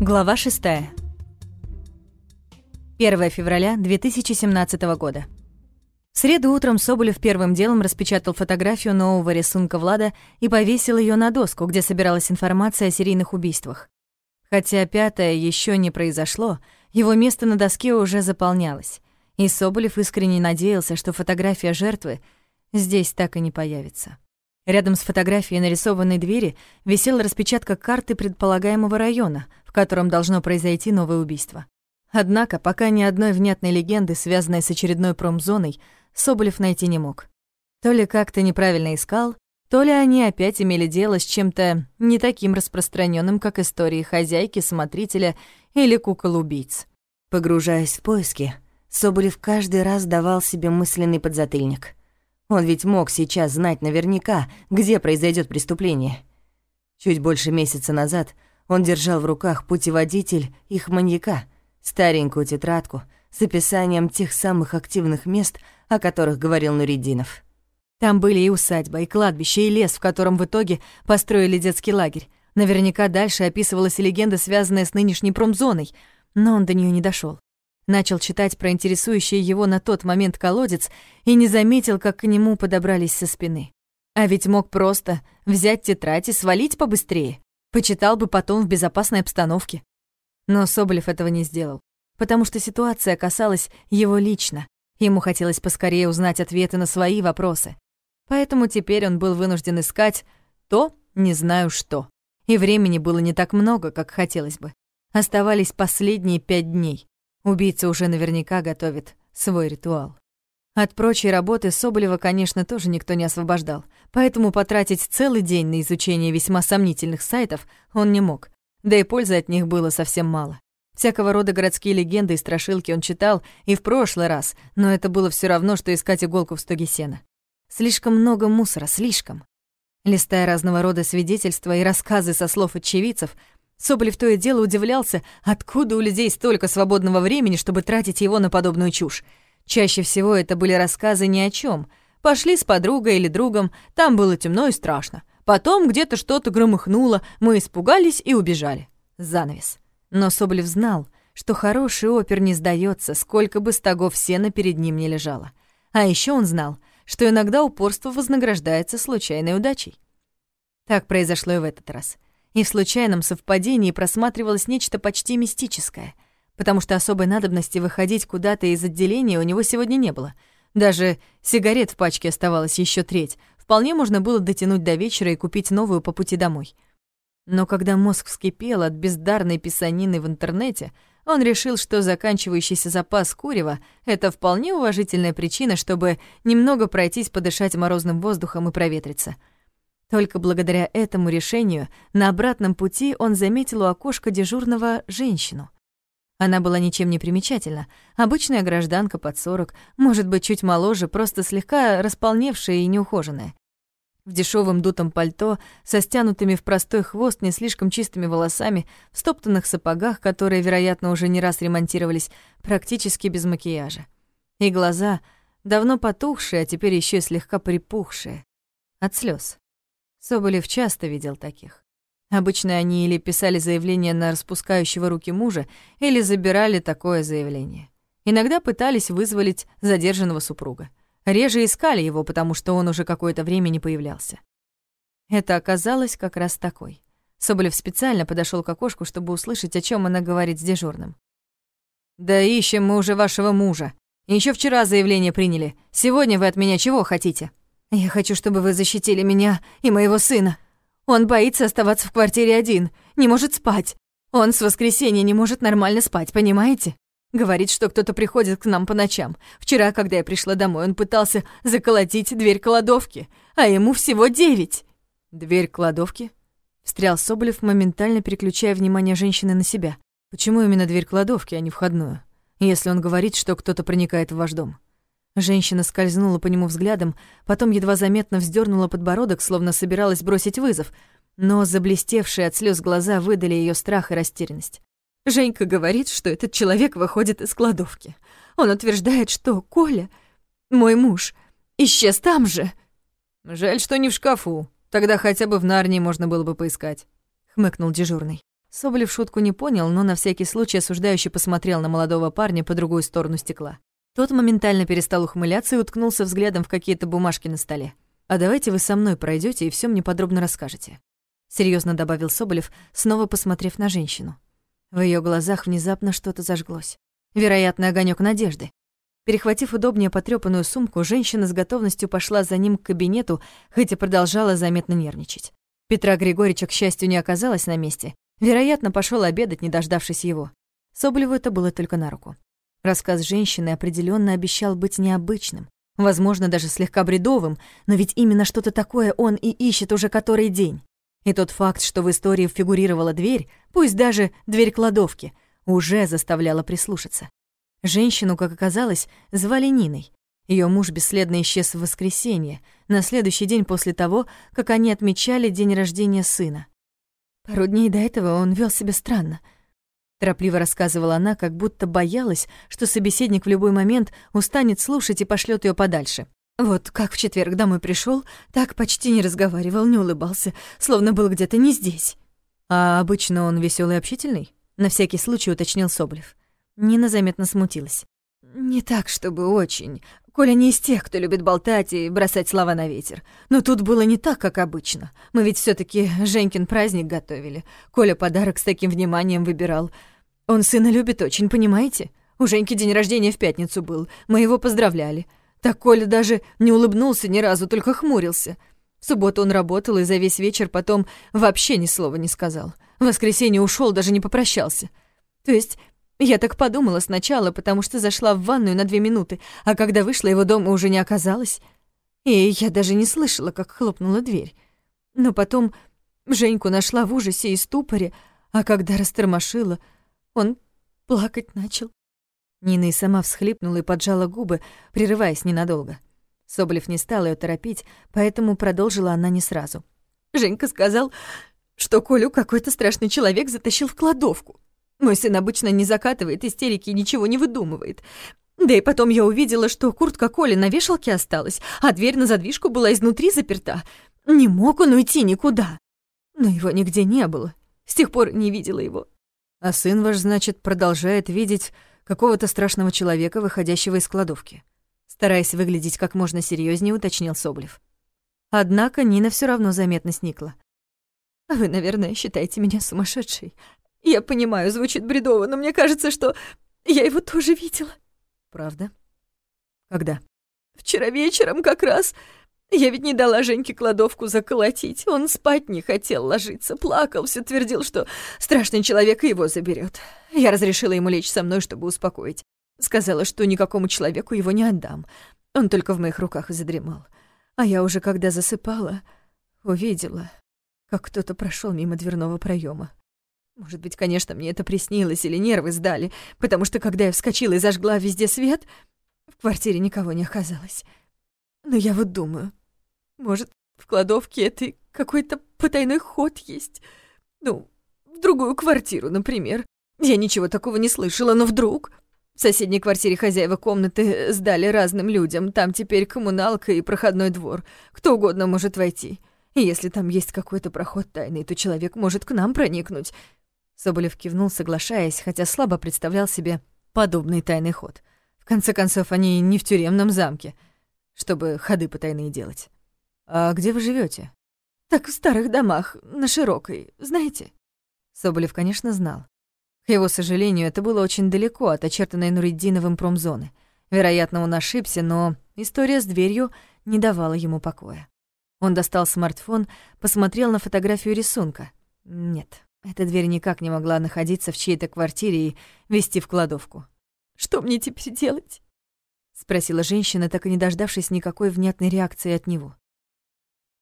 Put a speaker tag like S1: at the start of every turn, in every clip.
S1: Глава 6. 1 февраля 2017 года. В среду утром Соболев первым делом распечатал фотографию нового рисунка Влада и повесил ее на доску, где собиралась информация о серийных убийствах. Хотя пятое еще не произошло, его место на доске уже заполнялось, и Соболев искренне надеялся, что фотография жертвы здесь так и не появится. Рядом с фотографией нарисованной двери висела распечатка карты предполагаемого района, котором должно произойти новое убийство. Однако пока ни одной внятной легенды, связанной с очередной промзоной, Соболев найти не мог. То ли как-то неправильно искал, то ли они опять имели дело с чем-то не таким распространенным, как истории хозяйки, смотрителя или кукол-убийц. Погружаясь в поиски, Соболев каждый раз давал себе мысленный подзатыльник — он ведь мог сейчас знать наверняка, где произойдет преступление. Чуть больше месяца назад он держал в руках путеводитель их маньяка, старенькую тетрадку с описанием тех самых активных мест, о которых говорил Нуриддинов. Там были и усадьба, и кладбище, и лес, в котором в итоге построили детский лагерь. Наверняка дальше описывалась и легенда, связанная с нынешней промзоной, но он до нее не дошел. Начал читать про интересующий его на тот момент колодец и не заметил, как к нему подобрались со спины. А ведь мог просто взять тетрадь и свалить побыстрее. Почитал бы потом в безопасной обстановке. Но Соболев этого не сделал, потому что ситуация касалась его лично. Ему хотелось поскорее узнать ответы на свои вопросы. Поэтому теперь он был вынужден искать то, не знаю что. И времени было не так много, как хотелось бы. Оставались последние пять дней. Убийца уже наверняка готовит свой ритуал. От прочей работы Соболева, конечно, тоже никто не освобождал, поэтому потратить целый день на изучение весьма сомнительных сайтов он не мог, да и пользы от них было совсем мало. Всякого рода городские легенды и страшилки он читал и в прошлый раз, но это было все равно, что искать иголку в стоге сена. Слишком много мусора, слишком. Листая разного рода свидетельства и рассказы со слов очевидцев, Соболев то и дело удивлялся, откуда у людей столько свободного времени, чтобы тратить его на подобную чушь. Чаще всего это были рассказы ни о чем. Пошли с подругой или другом, там было темно и страшно. Потом где-то что-то громыхнуло, мы испугались и убежали. Занавес. Но Соболев знал, что хороший опер не сдается, сколько бы стогов сена перед ним не лежало. А еще он знал, что иногда упорство вознаграждается случайной удачей. Так произошло и в этот раз и в случайном совпадении просматривалось нечто почти мистическое, потому что особой надобности выходить куда-то из отделения у него сегодня не было. Даже сигарет в пачке оставалось еще треть. Вполне можно было дотянуть до вечера и купить новую по пути домой. Но когда мозг вскипел от бездарной писанины в интернете, он решил, что заканчивающийся запас курева — это вполне уважительная причина, чтобы немного пройтись, подышать морозным воздухом и проветриться — только благодаря этому решению на обратном пути он заметил у окошка дежурного женщину. Она была ничем не примечательна. Обычная гражданка под сорок, может быть, чуть моложе, просто слегка располневшая и неухоженная. В дешевом дутом пальто, со стянутыми в простой хвост не слишком чистыми волосами, в стоптанных сапогах, которые, вероятно, уже не раз ремонтировались, практически без макияжа. И глаза, давно потухшие, а теперь еще слегка припухшие. От слез. Соболев часто видел таких. Обычно они или писали заявление на распускающего руки мужа, или забирали такое заявление. Иногда пытались вызволить задержанного супруга. Реже искали его, потому что он уже какое-то время не появлялся. Это оказалось как раз такой. Соболев специально подошел к окошку, чтобы услышать, о чем она говорит с дежурным. «Да ищем мы уже вашего мужа. Еще вчера заявление приняли. Сегодня вы от меня чего хотите?» Я хочу, чтобы вы защитили меня и моего сына. Он боится оставаться в квартире один, не может спать. Он с воскресенья не может нормально спать, понимаете? Говорит, что кто-то приходит к нам по ночам. Вчера, когда я пришла домой, он пытался заколотить дверь кладовки, а ему всего девять. Дверь кладовки? Встрял Соболев, моментально переключая внимание женщины на себя. Почему именно дверь кладовки, а не входную? Если он говорит, что кто-то проникает в ваш дом. Женщина скользнула по нему взглядом, потом едва заметно вздернула подбородок, словно собиралась бросить вызов, но заблестевшие от слез глаза выдали ее страх и растерянность. Женька говорит, что этот человек выходит из кладовки. Он утверждает, что Коля, мой муж, исчез там же.
S2: Жаль, что не в шкафу. Тогда хотя бы в Нарнии можно было бы поискать, хмыкнул дежурный.
S1: Соболев шутку не понял, но на всякий случай осуждающе посмотрел на молодого парня по другую сторону стекла. Тот моментально перестал ухмыляться и уткнулся взглядом в какие-то бумажки на столе. «А давайте вы со мной пройдете и все мне подробно расскажете», — серьезно добавил Соболев, снова посмотрев на женщину. В ее глазах внезапно что-то зажглось. Вероятно, огонек надежды. Перехватив удобнее потрёпанную сумку, женщина с готовностью пошла за ним к кабинету, хотя продолжала заметно нервничать. Петра Григорьевича, к счастью, не оказалась на месте. Вероятно, пошел обедать, не дождавшись его. Соболеву это было только на руку. Рассказ женщины определенно обещал быть необычным, возможно, даже слегка бредовым, но ведь именно что-то такое он и ищет уже который день. И тот факт, что в истории фигурировала дверь, пусть даже дверь кладовки, уже заставляла прислушаться. Женщину, как оказалось, звали Ниной. Ее муж бесследно исчез в воскресенье, на следующий день после того, как они отмечали день рождения сына. Пару дней до этого он вел себя странно. Торопливо рассказывала она, как будто боялась, что собеседник в любой момент устанет слушать и пошлет ее подальше. Вот как в четверг домой пришел, так почти не разговаривал, не улыбался, словно был где-то не здесь. А обычно он веселый и общительный? На всякий случай уточнил Соболев. Нина заметно смутилась. «Не так, чтобы очень. Коля не из тех, кто любит болтать и бросать слова на ветер. Но тут было не так, как обычно. Мы ведь все таки Женькин праздник готовили. Коля подарок с таким вниманием выбирал. Он сына любит очень, понимаете? У Женьки день рождения в пятницу был. Мы его поздравляли. Так Коля даже не улыбнулся ни разу, только хмурился. В субботу он работал и за весь вечер потом вообще ни слова не сказал. В воскресенье ушел, даже не попрощался. То есть я так подумала сначала, потому что зашла в ванную на две минуты, а когда вышла, его дома уже не оказалось. И я даже не слышала, как хлопнула дверь. Но потом Женьку нашла в ужасе и ступоре, а когда растормошила, он плакать начал. Нина и сама всхлипнула и поджала губы, прерываясь ненадолго. Соболев не стал ее торопить, поэтому продолжила она не сразу. Женька сказал, что Колю какой-то страшный человек затащил в кладовку. Мой сын обычно не закатывает истерики и ничего не выдумывает. Да и потом я увидела, что куртка Коли на вешалке осталась, а дверь на задвижку была изнутри заперта. Не мог он уйти никуда. Но его нигде не было. С тех пор не видела его.
S2: А сын ваш, значит, продолжает видеть какого-то страшного человека, выходящего из кладовки.
S1: Стараясь выглядеть как можно серьезнее, уточнил Соблев. Однако Нина все равно заметно сникла. «Вы, наверное, считаете меня сумасшедшей. Я понимаю, звучит бредово, но мне кажется, что я его тоже видела.
S2: Правда? Когда?
S1: Вчера вечером как раз. Я ведь не дала Женьке кладовку заколотить. Он спать не хотел ложиться, плакал, все твердил, что страшный человек его заберет. Я разрешила ему лечь со мной, чтобы успокоить. Сказала, что никакому человеку его не отдам. Он только в моих руках и задремал. А я уже, когда засыпала, увидела, как кто-то прошел мимо дверного проема. Может быть, конечно, мне это приснилось или нервы сдали, потому что когда я вскочила и зажгла везде свет, в квартире никого не оказалось. Но я вот думаю, может, в кладовке этой какой-то потайной ход есть. Ну, в другую квартиру, например. Я ничего такого не слышала, но вдруг... В соседней квартире хозяева комнаты сдали разным людям. Там теперь коммуналка и проходной двор. Кто угодно может войти. И если там есть какой-то проход тайный, то человек может к нам проникнуть. Соболев кивнул, соглашаясь, хотя слабо представлял себе подобный тайный ход. В конце концов, они не в тюремном замке, чтобы ходы потайные делать. «А где вы живете? «Так в старых домах, на Широкой, знаете?» Соболев, конечно, знал. К его сожалению, это было очень далеко от очертанной Нуриддиновым промзоны. Вероятно, он ошибся, но история с дверью не давала ему покоя. Он достал смартфон, посмотрел на фотографию рисунка. Нет, эта дверь никак не могла находиться в чьей-то квартире и вести в кладовку. «Что мне теперь делать?» — спросила женщина, так и не дождавшись никакой внятной реакции от него.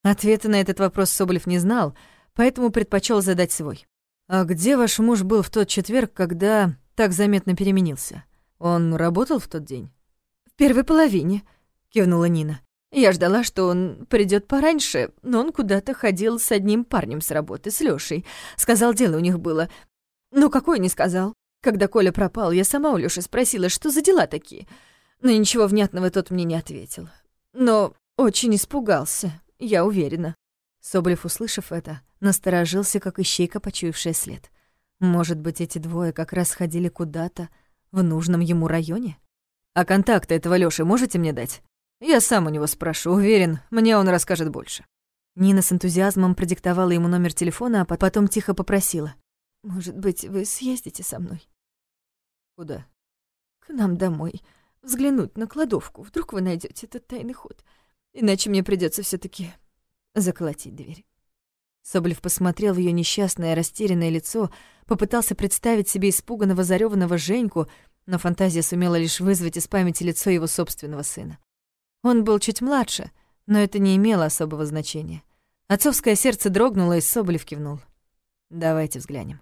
S1: Ответа на этот вопрос Соболев не знал, поэтому предпочел задать свой. «А где ваш муж был в тот четверг, когда так заметно переменился? Он работал в тот день?» «В первой половине», — кивнула Нина. Я ждала, что он придет пораньше, но он куда-то ходил с одним парнем с работы, с Лёшей. Сказал, дело у них было. Ну, какой не сказал. Когда Коля пропал, я сама у Лёши спросила, что за дела такие. Но ничего внятного тот мне не ответил. Но очень испугался, я уверена. Соболев, услышав это, насторожился, как ищейка, почуявшая след. Может быть, эти двое как раз ходили куда-то в нужном ему районе? А контакты этого Лёши можете мне дать? Я сам у него спрошу, уверен, мне он расскажет больше. Нина с энтузиазмом продиктовала ему номер телефона, а потом тихо попросила. «Может быть, вы съездите со мной?»
S2: «Куда?»
S1: «К нам домой. Взглянуть на кладовку. Вдруг вы найдете этот тайный ход. Иначе мне придется все таки заколотить дверь». Соболев посмотрел в ее несчастное, растерянное лицо, попытался представить себе испуганного, зареванного Женьку, но фантазия сумела лишь вызвать из памяти лицо его собственного сына. Он был чуть младше, но это не имело особого значения. Отцовское сердце дрогнуло, и Соболев кивнул. «Давайте взглянем».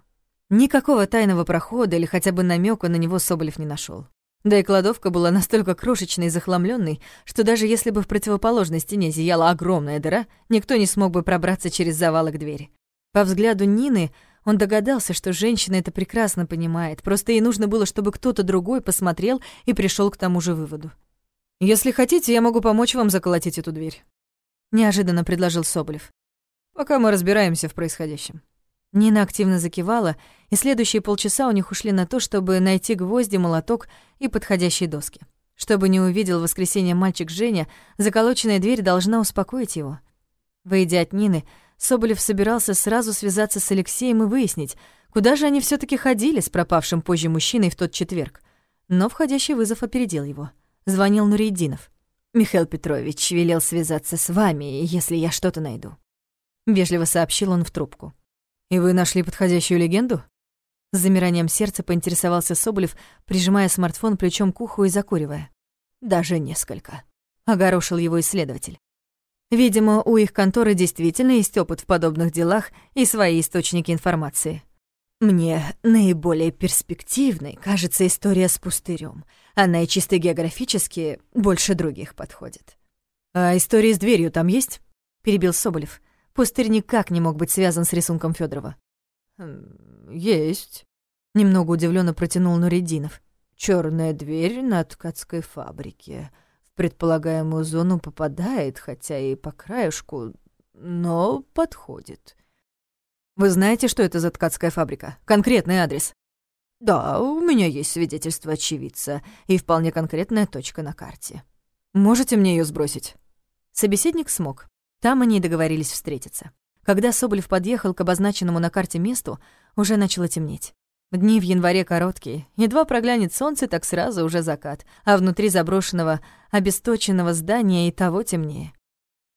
S1: Никакого тайного прохода или хотя бы намека на него Соболев не нашел. Да и кладовка была настолько крошечной и захламленной, что даже если бы в противоположной стене зияла огромная дыра, никто не смог бы пробраться через завалы к двери. По взгляду Нины он догадался, что женщина это прекрасно понимает, просто ей нужно было, чтобы кто-то другой посмотрел и пришел к тому же выводу. «Если хотите, я могу помочь вам заколотить эту дверь», — неожиданно предложил Соболев. «Пока мы разбираемся в происходящем». Нина активно закивала, и следующие полчаса у них ушли на то, чтобы найти гвозди, молоток и подходящие доски. Чтобы не увидел в воскресенье мальчик Женя, заколоченная дверь должна успокоить его. Выйдя от Нины, Соболев собирался сразу связаться с Алексеем и выяснить, куда же они все таки ходили с пропавшим позже мужчиной в тот четверг. Но входящий вызов опередил его. Звонил Нурейдинов. «Михаил Петрович велел связаться с вами, если я что-то найду». Вежливо сообщил он в трубку. «И вы нашли подходящую легенду?» С замиранием сердца поинтересовался Соболев, прижимая смартфон плечом к уху и закуривая. «Даже несколько», — огорошил его исследователь. Видимо, у их конторы действительно есть опыт в подобных делах и свои источники информации. Мне наиболее перспективной кажется история с пустырем. Она и чисто географически больше других подходит. «А история с дверью там есть?» — перебил Соболев. Пустырь никак не мог быть связан с рисунком Федорова.
S2: «Есть», — немного удивленно протянул Нуридинов. Черная дверь на ткацкой фабрике. В предполагаемую зону попадает, хотя и по краешку, но подходит».
S1: «Вы знаете, что это за ткацкая фабрика? Конкретный адрес?»
S2: «Да, у меня есть свидетельство очевидца и вполне конкретная точка на карте».
S1: «Можете мне ее сбросить?» Собеседник смог. Там они и договорились встретиться. Когда Соболев подъехал к обозначенному на карте месту, уже начало темнеть. Дни в январе короткие, едва проглянет солнце, так сразу уже закат, а внутри заброшенного, обесточенного здания и того темнее.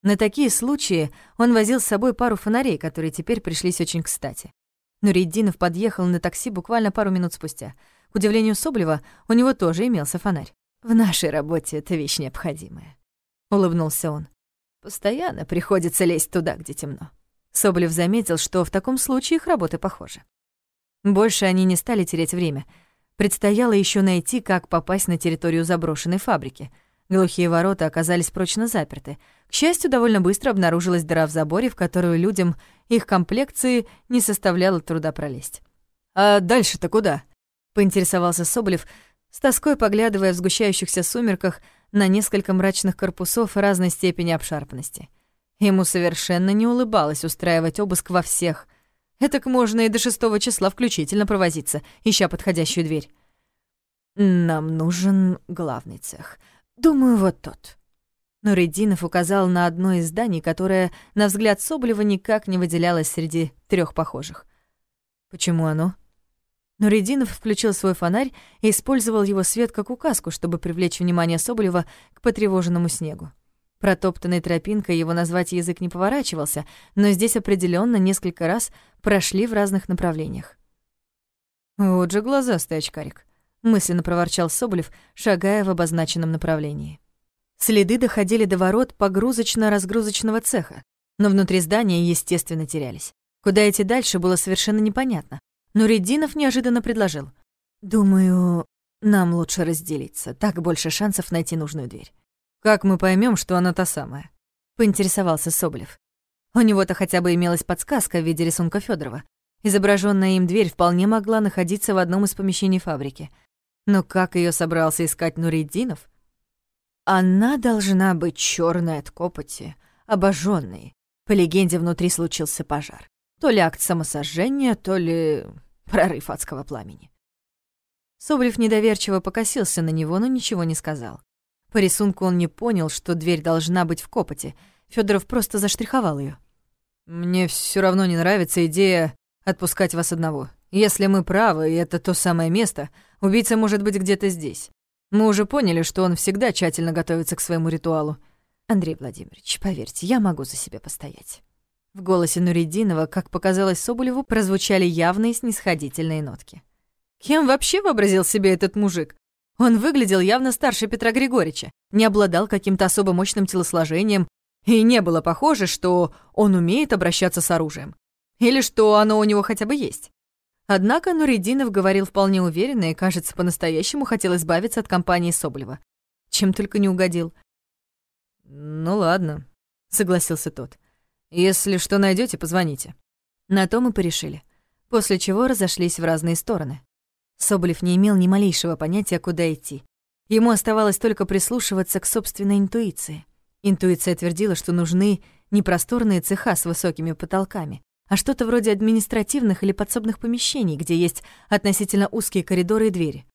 S1: На такие случаи он возил с собой пару фонарей, которые теперь пришлись очень кстати. Нуриддинов подъехал на такси буквально пару минут спустя. К удивлению Соблева, у него тоже имелся фонарь. «В нашей работе это вещь необходимая», — улыбнулся он. Постоянно приходится лезть туда, где темно. Соболев заметил, что в таком случае их работы похожи. Больше они не стали терять время. Предстояло еще найти, как попасть на территорию заброшенной фабрики. Глухие ворота оказались прочно заперты. К счастью, довольно быстро обнаружилась дыра в заборе, в которую людям их комплекции не составляло труда пролезть. «А дальше-то куда?» — поинтересовался Соболев, с тоской поглядывая в сгущающихся сумерках на несколько мрачных корпусов разной степени обшарпанности. Ему совершенно не улыбалось устраивать обыск во всех. Этак можно и до шестого числа включительно провозиться, ища подходящую дверь. «Нам нужен главный цех. Думаю, вот тот». Нуридинов указал на одно из зданий, которое, на взгляд Соболева, никак не выделялось среди трех похожих. «Почему оно?» Нуридинов включил свой фонарь и использовал его свет как указку, чтобы привлечь внимание Соболева к потревоженному снегу. Протоптанной тропинкой его назвать язык не поворачивался, но здесь определенно несколько раз прошли в разных направлениях. «Вот же глазастый очкарик», — мысленно проворчал Соболев, шагая в обозначенном направлении. Следы доходили до ворот погрузочно-разгрузочного цеха, но внутри здания, естественно, терялись. Куда идти дальше, было совершенно непонятно. Но Рединов неожиданно предложил. «Думаю, нам лучше разделиться, так больше шансов найти нужную дверь». «Как мы поймем, что она та самая?» — поинтересовался Соболев. У него-то хотя бы имелась подсказка в виде рисунка Федорова. Изображенная им дверь вполне могла находиться в одном из помещений фабрики. Но как ее собрался искать Нуриддинов? Она должна быть черной от копоти, обожженной. По легенде, внутри случился пожар. То ли акт самосожжения, то ли прорыв адского пламени.
S3: Соболев недоверчиво покосился на него, но ничего не сказал. По рисунку он не понял, что дверь должна быть в копоте. Федоров просто заштриховал ее.
S1: «Мне все равно не нравится идея отпускать вас одного. Если мы правы, и это то самое место, убийца может быть где-то здесь. Мы уже поняли, что он всегда тщательно готовится к своему ритуалу. Андрей Владимирович, поверьте, я могу за себя постоять». В голосе Нуридинова, как показалось Соболеву, прозвучали явные снисходительные нотки. Кем вообще вообразил себе этот мужик? Он выглядел явно старше Петра Григорьевича, не обладал каким-то особо мощным телосложением, и не было похоже, что он умеет обращаться с оружием. Или что оно у него хотя бы есть. Однако Нуридинов говорил вполне уверенно и, кажется, по-настоящему хотел избавиться от компании Соболева. Чем только не угодил. «Ну ладно», — согласился тот. «Если что найдете, позвоните». На то мы порешили, после чего разошлись в разные стороны. Соболев не имел ни малейшего понятия, куда идти. Ему оставалось только прислушиваться к собственной интуиции. Интуиция твердила, что нужны не просторные цеха с высокими потолками, а что-то вроде административных или подсобных помещений, где есть относительно узкие коридоры и двери.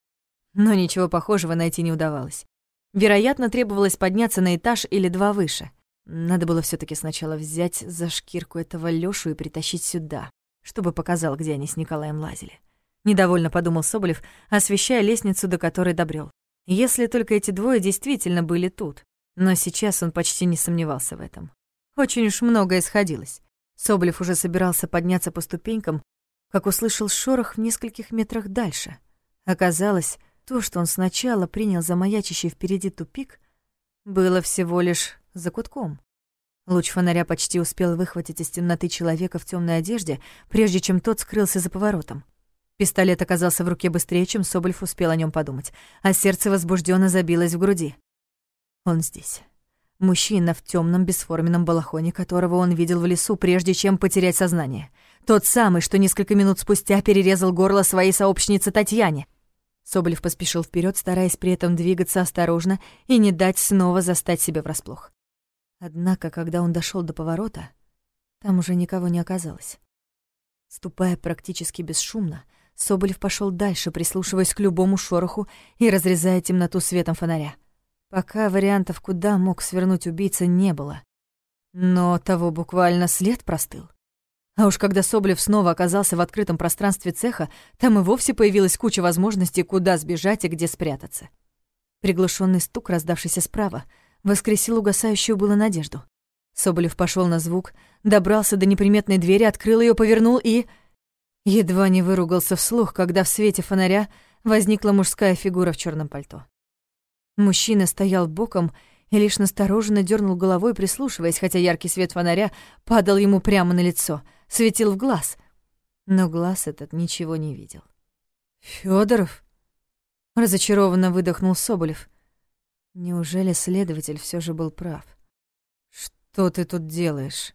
S1: Но ничего похожего найти не удавалось. Вероятно, требовалось подняться на этаж или два выше. Надо было все таки сначала взять за шкирку этого Лёшу и притащить сюда, чтобы показал, где они с Николаем лазили. Недовольно подумал Соболев, освещая лестницу, до которой добрел. Если только эти двое действительно были тут. Но сейчас он почти не сомневался в этом. Очень уж многое сходилось. Соболев уже собирался подняться по ступенькам, как услышал шорох в нескольких метрах дальше. Оказалось, то, что он сначала принял за маячащий впереди тупик, было всего лишь закутком. Луч фонаря почти успел выхватить из темноты человека в темной одежде, прежде чем тот скрылся за поворотом. Пистолет оказался в руке быстрее, чем Соболев успел о нем подумать, а сердце возбужденно забилось в груди. Он здесь. Мужчина в темном бесформенном балахоне, которого он видел в лесу, прежде чем потерять сознание. Тот самый, что несколько минут спустя перерезал горло своей сообщнице Татьяне. Соболев поспешил вперед, стараясь при этом двигаться осторожно и не дать снова застать себя врасплох. Однако, когда он дошел до поворота, там уже никого не оказалось. Ступая практически бесшумно, Соболев пошел дальше, прислушиваясь к любому шороху и разрезая темноту светом фонаря. Пока вариантов, куда мог свернуть убийца, не было. Но того буквально след простыл. А уж когда Соболев снова оказался в открытом пространстве цеха, там и вовсе появилась куча возможностей, куда сбежать и где спрятаться. Приглушенный стук, раздавшийся справа, воскресил угасающую было надежду. Соболев пошел на звук, добрался до неприметной двери, открыл ее, повернул и... Едва не выругался вслух, когда в свете фонаря возникла мужская фигура в черном пальто. Мужчина стоял боком и лишь настороженно дернул головой, прислушиваясь, хотя яркий свет фонаря падал ему прямо на лицо, светил в глаз. Но глаз этот ничего не видел. Федоров? разочарованно выдохнул Соболев. Неужели следователь все же был прав? «Что ты тут делаешь?»